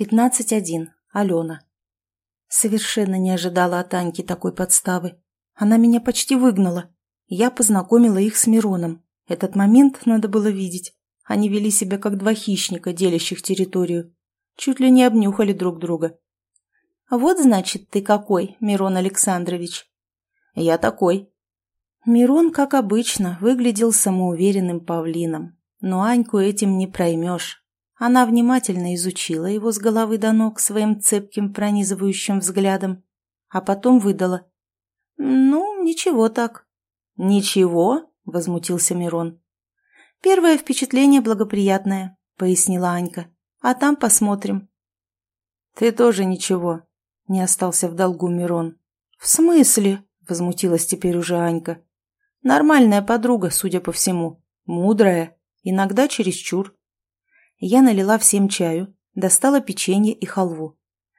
15.1. Алена. Совершенно не ожидала от Аньки такой подставы. Она меня почти выгнала. Я познакомила их с Мироном. Этот момент надо было видеть. Они вели себя как два хищника, делящих территорию. Чуть ли не обнюхали друг друга. «Вот, значит, ты какой, Мирон Александрович?» «Я такой». Мирон, как обычно, выглядел самоуверенным павлином. Но Аньку этим не проймешь. Она внимательно изучила его с головы до ног своим цепким пронизывающим взглядом, а потом выдала. «Ну, ничего так». «Ничего?» — возмутился Мирон. «Первое впечатление благоприятное», — пояснила Анька. «А там посмотрим». «Ты тоже ничего», — не остался в долгу Мирон. «В смысле?» — возмутилась теперь уже Анька. «Нормальная подруга, судя по всему. Мудрая. Иногда чересчур». Я налила всем чаю, достала печенье и халву.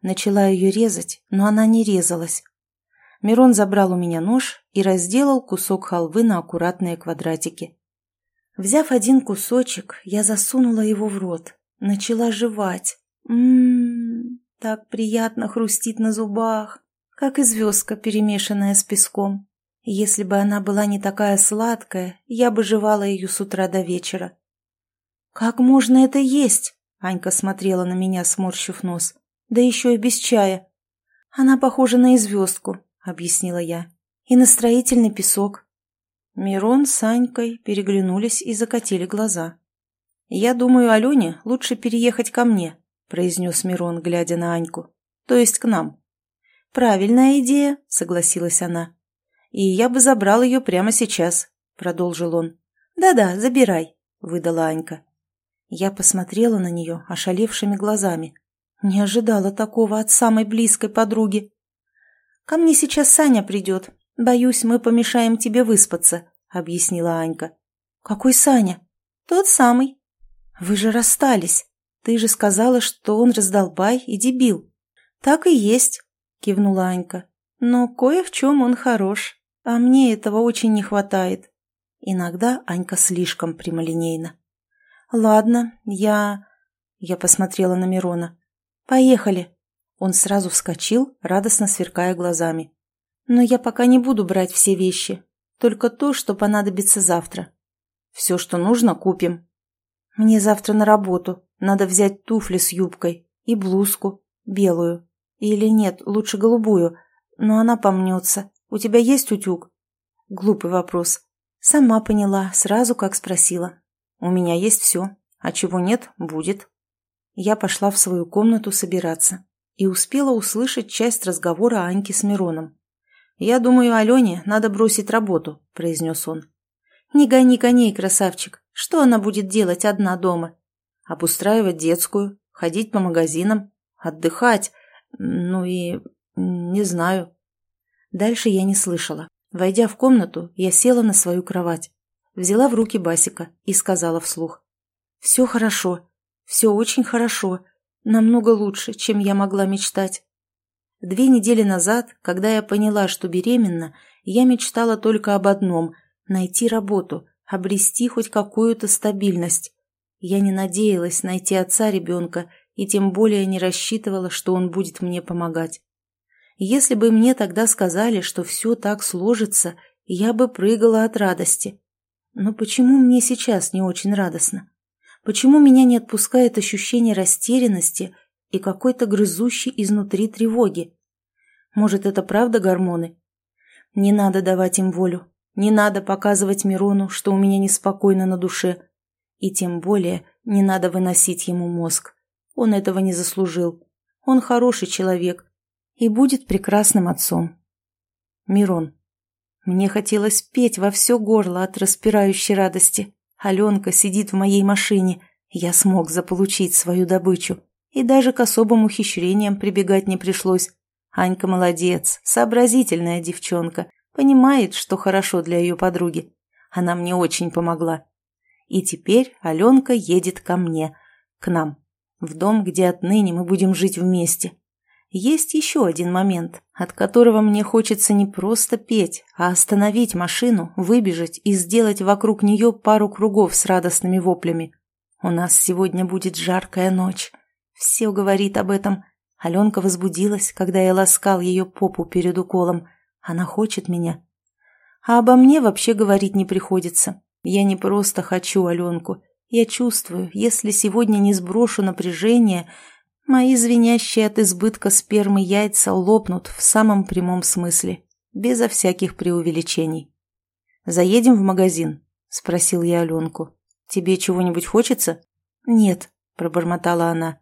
Начала ее резать, но она не резалась. Мирон забрал у меня нож и разделал кусок халвы на аккуратные квадратики. Взяв один кусочек, я засунула его в рот, начала жевать. Ммм, так приятно хрустит на зубах, как и звездка, перемешанная с песком. Если бы она была не такая сладкая, я бы жевала ее с утра до вечера. «Как можно это есть?» — Анька смотрела на меня, сморщив нос. «Да еще и без чая». «Она похожа на звездку», — объяснила я. «И на строительный песок. Мирон с Анькой переглянулись и закатили глаза. «Я думаю, Алене лучше переехать ко мне», — произнес Мирон, глядя на Аньку. «То есть к нам». «Правильная идея», — согласилась она. «И я бы забрал ее прямо сейчас», — продолжил он. «Да-да, забирай», — выдала Анька. Я посмотрела на нее ошалевшими глазами. Не ожидала такого от самой близкой подруги. «Ко мне сейчас Саня придет, «Боюсь, мы помешаем тебе выспаться», — объяснила Анька. «Какой Саня?» «Тот самый». «Вы же расстались. Ты же сказала, что он раздолбай и дебил». «Так и есть», — кивнула Анька. «Но кое в чем он хорош, а мне этого очень не хватает». Иногда Анька слишком прямолинейна. «Ладно, я...» Я посмотрела на Мирона. «Поехали». Он сразу вскочил, радостно сверкая глазами. Но я пока не буду брать все вещи, только то, что понадобится завтра. Все, что нужно, купим. Мне завтра на работу. Надо взять туфли с юбкой и блузку, белую. Или нет, лучше голубую, но она помнется. У тебя есть утюг? Глупый вопрос. Сама поняла, сразу как спросила. У меня есть все, а чего нет, будет. Я пошла в свою комнату собираться и успела услышать часть разговора Аньки с Мироном. «Я думаю, Алене надо бросить работу», — произнес он. «Не гони коней, красавчик. Что она будет делать одна дома?» «Обустраивать детскую, ходить по магазинам, отдыхать. Ну и... не знаю». Дальше я не слышала. Войдя в комнату, я села на свою кровать, взяла в руки Басика и сказала вслух. «Все хорошо, все очень хорошо, намного лучше, чем я могла мечтать». Две недели назад, когда я поняла, что беременна, я мечтала только об одном – найти работу, обрести хоть какую-то стабильность. Я не надеялась найти отца ребенка и тем более не рассчитывала, что он будет мне помогать. Если бы мне тогда сказали, что все так сложится, я бы прыгала от радости. Но почему мне сейчас не очень радостно? Почему меня не отпускает ощущение растерянности и какой-то грызущей изнутри тревоги. Может, это правда гормоны? Не надо давать им волю. Не надо показывать Мирону, что у меня неспокойно на душе. И тем более не надо выносить ему мозг. Он этого не заслужил. Он хороший человек и будет прекрасным отцом. Мирон. Мне хотелось петь во все горло от распирающей радости. Аленка сидит в моей машине. Я смог заполучить свою добычу и даже к особым ухищрениям прибегать не пришлось. Анька молодец, сообразительная девчонка, понимает, что хорошо для ее подруги. Она мне очень помогла. И теперь Аленка едет ко мне, к нам, в дом, где отныне мы будем жить вместе. Есть еще один момент, от которого мне хочется не просто петь, а остановить машину, выбежать и сделать вокруг нее пару кругов с радостными воплями. У нас сегодня будет жаркая ночь. Все говорит об этом. Аленка возбудилась, когда я ласкал ее попу перед уколом. Она хочет меня. А обо мне вообще говорить не приходится. Я не просто хочу Аленку. Я чувствую, если сегодня не сброшу напряжение, мои звенящие от избытка спермы яйца лопнут в самом прямом смысле, безо всяких преувеличений. «Заедем в магазин?» – спросил я Аленку. «Тебе чего-нибудь хочется?» «Нет», – пробормотала она.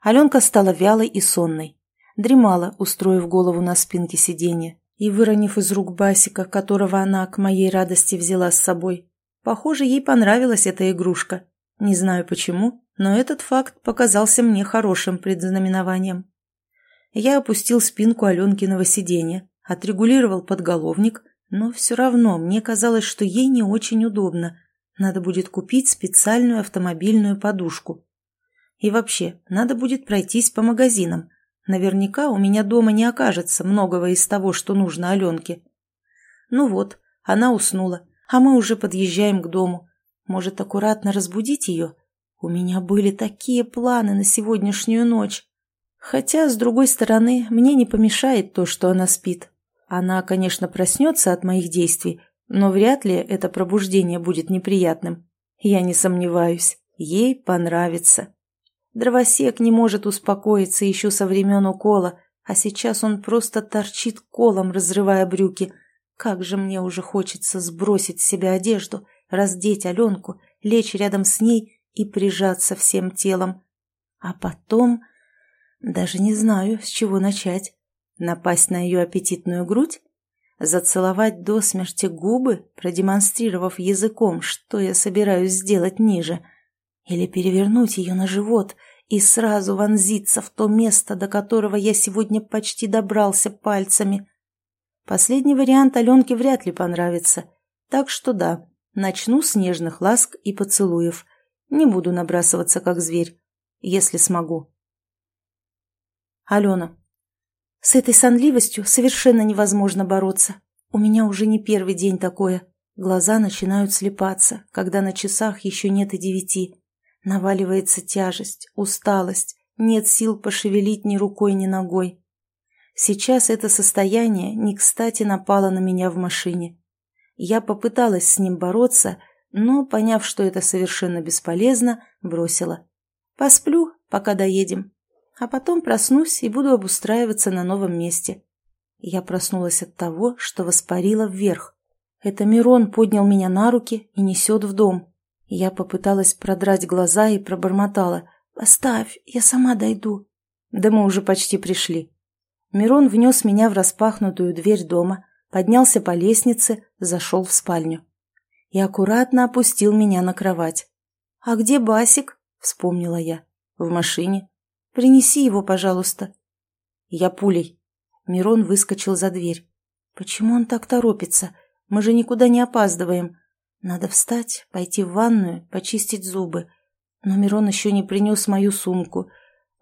Аленка стала вялой и сонной. Дремала, устроив голову на спинке сиденья и выронив из рук Басика, которого она, к моей радости, взяла с собой. Похоже, ей понравилась эта игрушка. Не знаю почему, но этот факт показался мне хорошим предзнаменованием. Я опустил спинку Аленкиного сиденья, отрегулировал подголовник, но все равно мне казалось, что ей не очень удобно. Надо будет купить специальную автомобильную подушку. И вообще, надо будет пройтись по магазинам. Наверняка у меня дома не окажется многого из того, что нужно Аленке. Ну вот, она уснула, а мы уже подъезжаем к дому. Может, аккуратно разбудить ее? У меня были такие планы на сегодняшнюю ночь. Хотя, с другой стороны, мне не помешает то, что она спит. Она, конечно, проснется от моих действий, но вряд ли это пробуждение будет неприятным. Я не сомневаюсь, ей понравится. Дровосек не может успокоиться еще со времен укола, а сейчас он просто торчит колом, разрывая брюки. Как же мне уже хочется сбросить с себя одежду, раздеть Аленку, лечь рядом с ней и прижаться всем телом. А потом... Даже не знаю, с чего начать. Напасть на ее аппетитную грудь? Зацеловать до смерти губы, продемонстрировав языком, что я собираюсь сделать ниже? Или перевернуть ее на живот и сразу вонзиться в то место, до которого я сегодня почти добрался пальцами? Последний вариант Аленке вряд ли понравится. Так что да, начну с нежных ласк и поцелуев. Не буду набрасываться, как зверь, если смогу. Алена. С этой сонливостью совершенно невозможно бороться. У меня уже не первый день такое. Глаза начинают слепаться, когда на часах еще нет и девяти. Наваливается тяжесть, усталость, нет сил пошевелить ни рукой, ни ногой. Сейчас это состояние не кстати напало на меня в машине. Я попыталась с ним бороться, но, поняв, что это совершенно бесполезно, бросила. Посплю, пока доедем, а потом проснусь и буду обустраиваться на новом месте. Я проснулась от того, что воспарила вверх. Это Мирон поднял меня на руки и несет в дом. Я попыталась продрать глаза и пробормотала. «Поставь, я сама дойду». Да мы уже почти пришли. Мирон внес меня в распахнутую дверь дома, поднялся по лестнице, зашел в спальню. И аккуратно опустил меня на кровать. «А где Басик?» — вспомнила я. «В машине. Принеси его, пожалуйста». Я пулей. Мирон выскочил за дверь. «Почему он так торопится? Мы же никуда не опаздываем. Надо встать, пойти в ванную, почистить зубы. Но Мирон еще не принес мою сумку.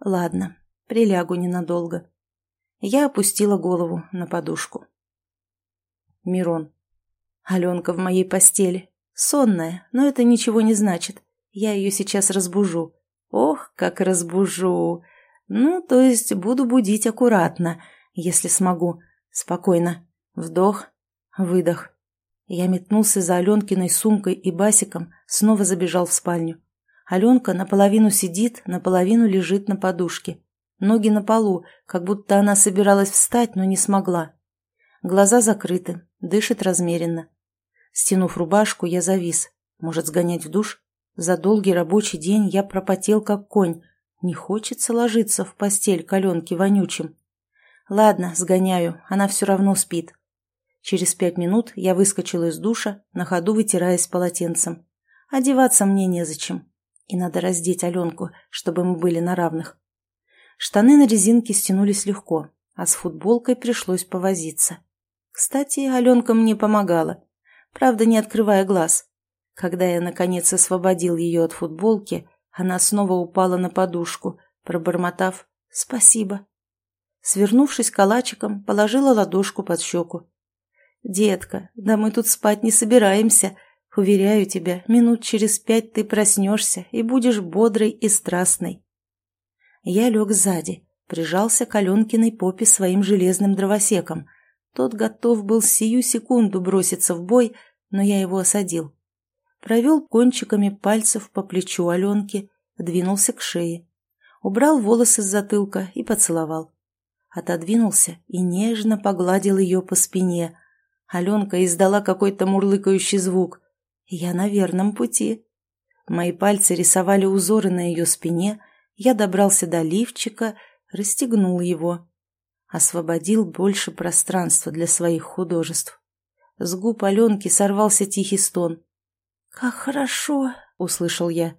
Ладно, прилягу ненадолго». Я опустила голову на подушку. Мирон. Аленка в моей постели. Сонная, но это ничего не значит. Я ее сейчас разбужу. Ох, как разбужу. Ну, то есть буду будить аккуратно, если смогу. Спокойно. Вдох, выдох. Я метнулся за Аленкиной сумкой и басиком, снова забежал в спальню. Аленка наполовину сидит, наполовину лежит на подушке. Ноги на полу, как будто она собиралась встать, но не смогла. Глаза закрыты, дышит размеренно. Стянув рубашку, я завис. Может, сгонять в душ? За долгий рабочий день я пропотел, как конь. Не хочется ложиться в постель коленки вонючим. Ладно, сгоняю, она все равно спит. Через пять минут я выскочил из душа, на ходу вытираясь полотенцем. Одеваться мне незачем. И надо раздеть Аленку, чтобы мы были на равных. Штаны на резинке стянулись легко, а с футболкой пришлось повозиться. Кстати, Аленка мне помогала, правда, не открывая глаз. Когда я, наконец, освободил ее от футболки, она снова упала на подушку, пробормотав «спасибо». Свернувшись калачиком, положила ладошку под щеку. «Детка, да мы тут спать не собираемся. Уверяю тебя, минут через пять ты проснешься и будешь бодрой и страстной». Я лег сзади, прижался к Аленкиной попе своим железным дровосеком. Тот готов был сию секунду броситься в бой, но я его осадил. Провел кончиками пальцев по плечу Аленки, двинулся к шее. Убрал волосы с затылка и поцеловал. Отодвинулся и нежно погладил ее по спине. Аленка издала какой-то мурлыкающий звук. Я на верном пути. Мои пальцы рисовали узоры на ее спине, я добрался до лифчика, расстегнул его. Освободил больше пространства для своих художеств. С губ Аленки сорвался тихий стон. «Как хорошо!» — услышал я.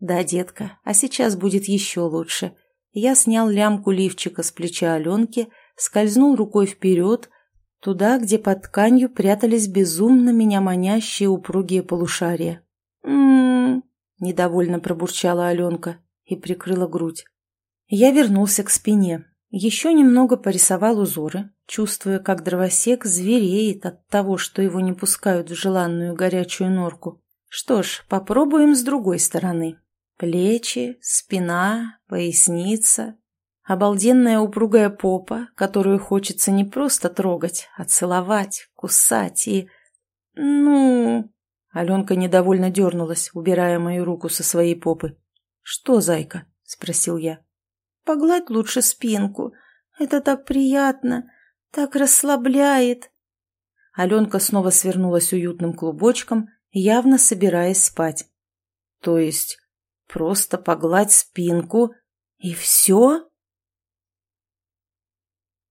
«Да, детка, а сейчас будет еще лучше». Я снял лямку лифчика с плеча Аленки, скользнул рукой вперед, туда, где под тканью прятались безумно меня манящие упругие полушария. «М-м-м», недовольно пробурчала Аленка и прикрыла грудь. Я вернулся к спине, еще немного порисовал узоры, чувствуя, как дровосек звереет от того, что его не пускают в желанную горячую норку. Что ж, попробуем с другой стороны. Плечи, спина, поясница. Обалденная упругая попа, которую хочется не просто трогать, а целовать, кусать и... Ну... Аленка недовольно дернулась, убирая мою руку со своей попы. «Что, зайка?» — спросил я. «Погладь лучше спинку. Это так приятно, так расслабляет». Аленка снова свернулась уютным клубочком, явно собираясь спать. «То есть просто погладь спинку и все?»